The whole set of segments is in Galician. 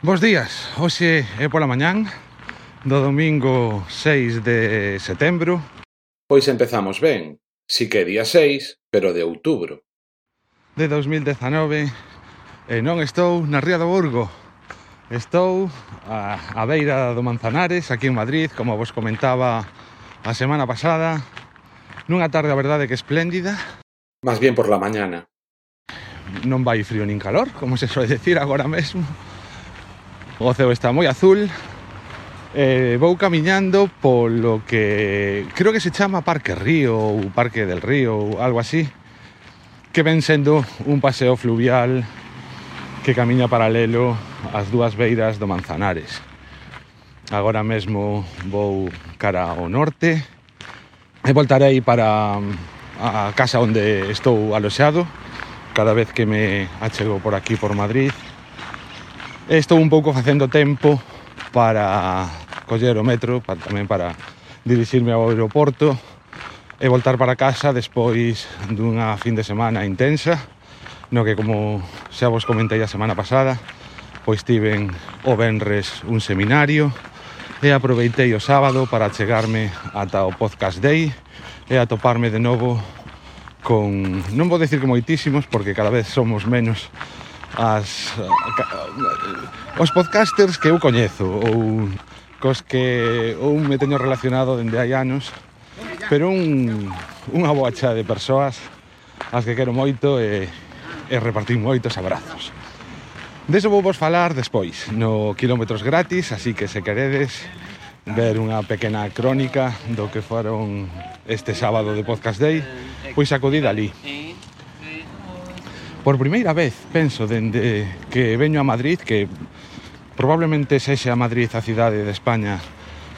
Bos días, hoxe é pola mañán do domingo 6 de setembro. Pois empezamos ben, si que día 6, pero de outubro. De 2019, e non estou na Ría do Burgo, estou a, a beira do Manzanares, aquí en Madrid, como vos comentaba a semana pasada, nunha tarde, a verdade, que espléndida. Más bien por la mañana. Non vai frío nin calor, como se soe decir agora mesmo O ceo está moi azul. Eh, Vou camiñando polo que creo que se chama Parque Río ou Parque del Río ou algo así Que ven sendo un paseo fluvial que camiña paralelo ás dúas beiras do Manzanares. Agora mesmo vou cara ao norte e voltarei para mm, a casa onde estou aloxado. Cada vez que me achego por aquí por Madrid Estou un pouco facendo tempo para coller o metro, para, tamén para dirixirme ao aeroporto e voltar para casa despois dunha fin de semana intensa, no que como xa vos comentei a semana pasada, pois tiven o Benres un seminario e aproveitei o sábado para chegarme ata o Podcast Day e atoparme de novo con, non vou decir que moitísimos, porque cada vez somos menos as, eh, os podcasters que eu coñezo ou cos que ou me teño relacionado dende hai anos pero un, unha bocha de persoas as que quero moito e, e repartir moitos abrazos Deso vou vos falar despois no quilómetros gratis, así que se queredes ver unha pequena crónica do que foron este sábado de Podcast Day, pois acudid ali por primeira vez, penso, dende que veño a Madrid, que probablemente sexa Madrid a cidade de España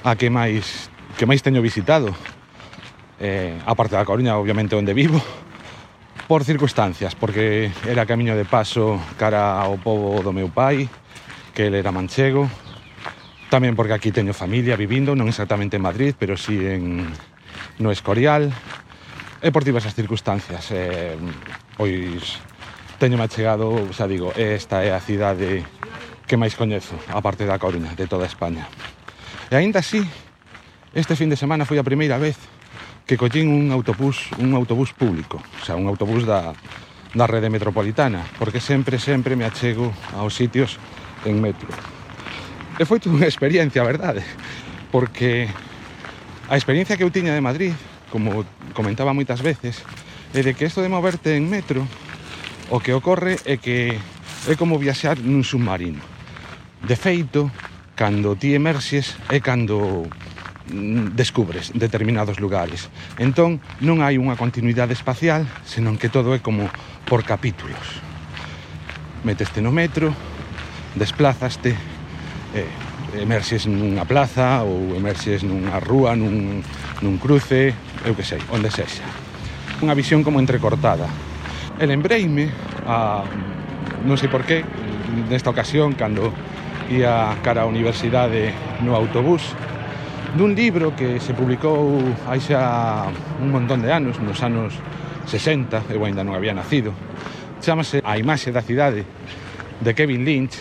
a que máis que máis teño visitado. Eh, a parte da Coruña, obviamente, onde vivo, por circunstancias, porque era camiño de paso cara ao povo do meu pai, que ele era manchego, tamén porque aquí teño familia vivindo, non exactamente en Madrid, pero sí en no Escorial, e por diversas circunstancias. Eh, pois teño máis chegado, xa digo, esta é a cidade que máis coñezo, a parte da Coruña, de toda España. E aínda así, este fin de semana foi a primeira vez que collín un autobús, un autobús público, o sea, un autobús da, da rede metropolitana, porque sempre, sempre me achego aos sitios en metro. E foi toda unha experiencia, verdade? Porque a experiencia que eu tiña de Madrid, como comentaba moitas veces, é de que isto de moverte en metro o que ocorre é que é como viaxar nun submarino. De feito, cando ti emerxes é cando mm, descubres determinados lugares. Entón, non hai unha continuidade espacial, senón que todo é como por capítulos. Meteste no metro, desplazaste, eh, emerxes nunha plaza ou emerxes nunha rúa, nun, nun cruce, eu que sei, onde sexa. Unha visión como entrecortada, el embreime a, non sei por qué, nesta ocasión cando ia cara a universidade no autobús dun libro que se publicou hai xa un montón de anos, nos anos 60, eu ainda non había nacido. chamase A imaxe da cidade de Kevin Lynch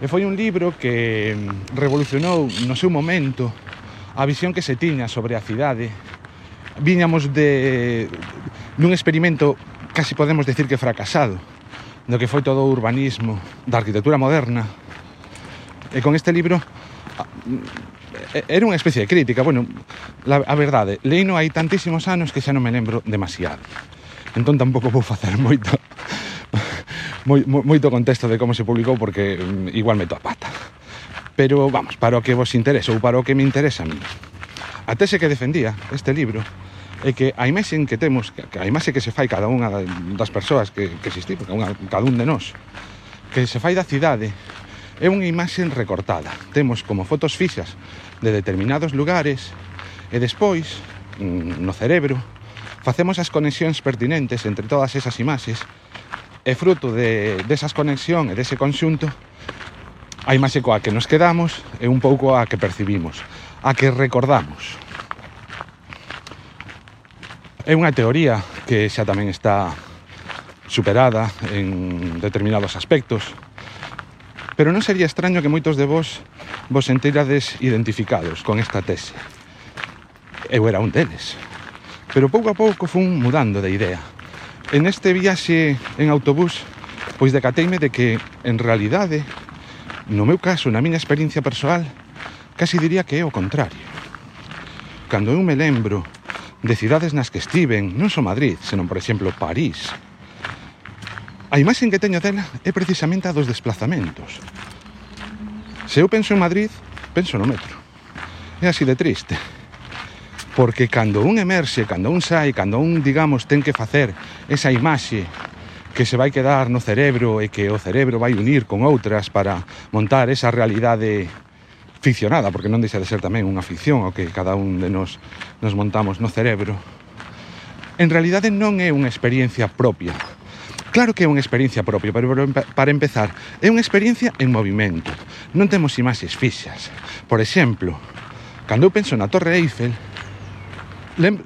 e foi un libro que revolucionou no seu momento a visión que se tiña sobre a cidade. Viñamos de dun experimento casi podemos decir que fracasado do que foi todo o urbanismo da arquitectura moderna. E con este libro era unha especie de crítica. Bueno, la, a verdade, leino hai tantísimos anos que xa non me lembro demasiado. Entón tampouco vou facer moito moi, moito contexto de como se publicou porque mm, igual meto a pata. Pero vamos, para o que vos interesa ou para o que me interesa a mí. A tese que defendía este libro é que a imaxe que temos, que a imaxe que se fai cada unha das persoas que, que existimos, cada, unha, cada un de nós, que se fai da cidade, é unha imaxe recortada. Temos como fotos fixas de determinados lugares e despois, mm, no cerebro, facemos as conexións pertinentes entre todas esas imaxes e fruto de, desas conexión e dese conxunto a imaxe coa que nos quedamos e un pouco a que percibimos, a que recordamos. É unha teoría que xa tamén está superada en determinados aspectos, pero non sería extraño que moitos de vos vos sentirades identificados con esta tese. Eu era un deles, pero pouco a pouco fun mudando de idea. En este viaxe en autobús, pois decateime de que, en realidade, no meu caso, na miña experiencia persoal, casi diría que é o contrario. Cando eu me lembro de cidades nas que estiven, non só Madrid, senón, por exemplo, París. A imaxe que teño dela é precisamente a dos desplazamentos. Se eu penso en Madrid, penso no metro. É así de triste. Porque cando un emerxe, cando un sai, cando un, digamos, ten que facer esa imaxe que se vai quedar no cerebro e que o cerebro vai unir con outras para montar esa realidade ficcionada, porque non deixa de ser tamén unha ficción o que cada un de nos nos montamos no cerebro, en realidade non é unha experiencia propia. Claro que é unha experiencia propia, pero para empezar, é unha experiencia en movimento. Non temos imaxes fixas. Por exemplo, cando eu penso na Torre Eiffel,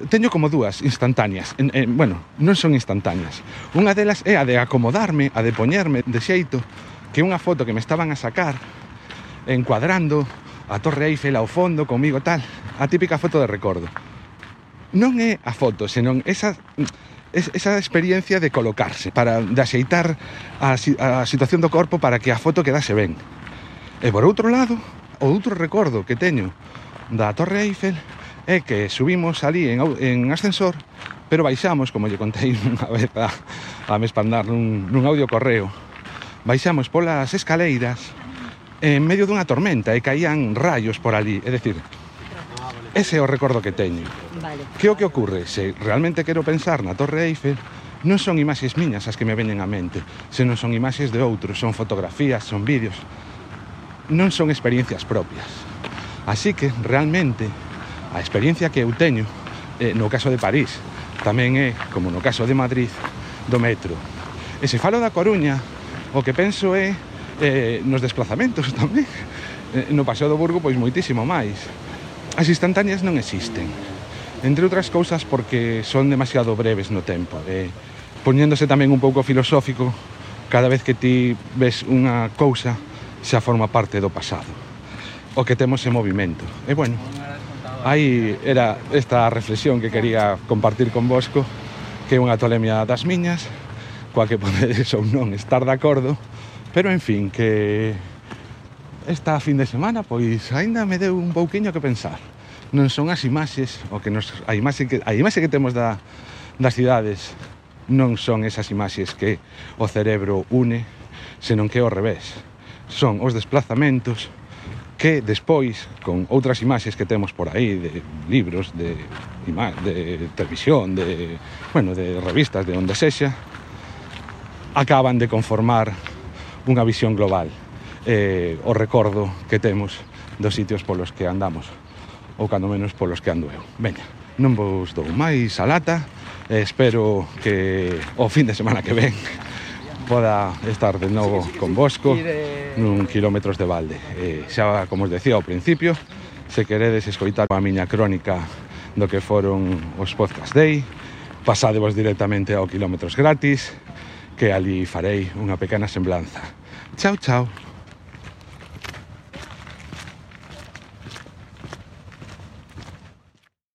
teño como dúas instantáneas en, en, bueno, non son instantáneas unha delas é a de acomodarme a de poñerme de xeito que unha foto que me estaban a sacar encuadrando a Torre Eiffel ao fondo comigo tal, a típica foto de recordo. Non é a foto, senón esa esa experiencia de colocarse, para de axeitar a, a situación do corpo para que a foto quedase ben. E por outro lado, o outro recordo que teño da Torre Eiffel é que subimos ali en, en ascensor, pero baixamos, como lle contei unha vez a, a me espandar nun, nun audio correo, baixamos polas escaleiras en medio dunha tormenta e caían rayos por ali, é dicir, ese é o recordo que teño. Vale. Que o que ocorre? Se realmente quero pensar na Torre Eiffel, non son imaxes miñas as que me veñen á mente, senón son imaxes de outros, son fotografías, son vídeos, non son experiencias propias. Así que, realmente, a experiencia que eu teño, eh, no caso de París, tamén é, como no caso de Madrid, do metro. E se falo da Coruña, o que penso é eh, nos desplazamentos tamén. Eh, no Paseo do Burgo, pois moitísimo máis. As instantáneas non existen. Entre outras cousas porque son demasiado breves no tempo. Eh, poñéndose tamén un pouco filosófico, cada vez que ti ves unha cousa, xa forma parte do pasado. O que temos é movimento. E bueno, aí era esta reflexión que quería compartir con vosco, que é unha tolemia das miñas, coa que podedes ou non estar de acordo, Pero en fin, que esta fin de semana pois aínda me deu un pouquiño que pensar. Non son as imaxes, o que nos a imaxe que a imaxe que temos da das cidades non son esas imaxes que o cerebro une, senón que é ao revés. Son os desplazamentos que despois con outras imaxes que temos por aí de libros, de de televisión, de bueno, de revistas, de onde sexa, acaban de conformar unha visión global eh, o recordo que temos dos sitios polos que andamos ou cando menos polos que ando eu veña, non vos dou máis a lata eh, espero que o fin de semana que ven poda estar de novo con Bosco nun quilómetros de balde. Eh, xa como os decía ao principio se queredes escoitar a miña crónica do que foron os Podcast Day pasadevos directamente ao Kilómetros Gratis Que allí farei una pequeña semblanza. Chao, chao.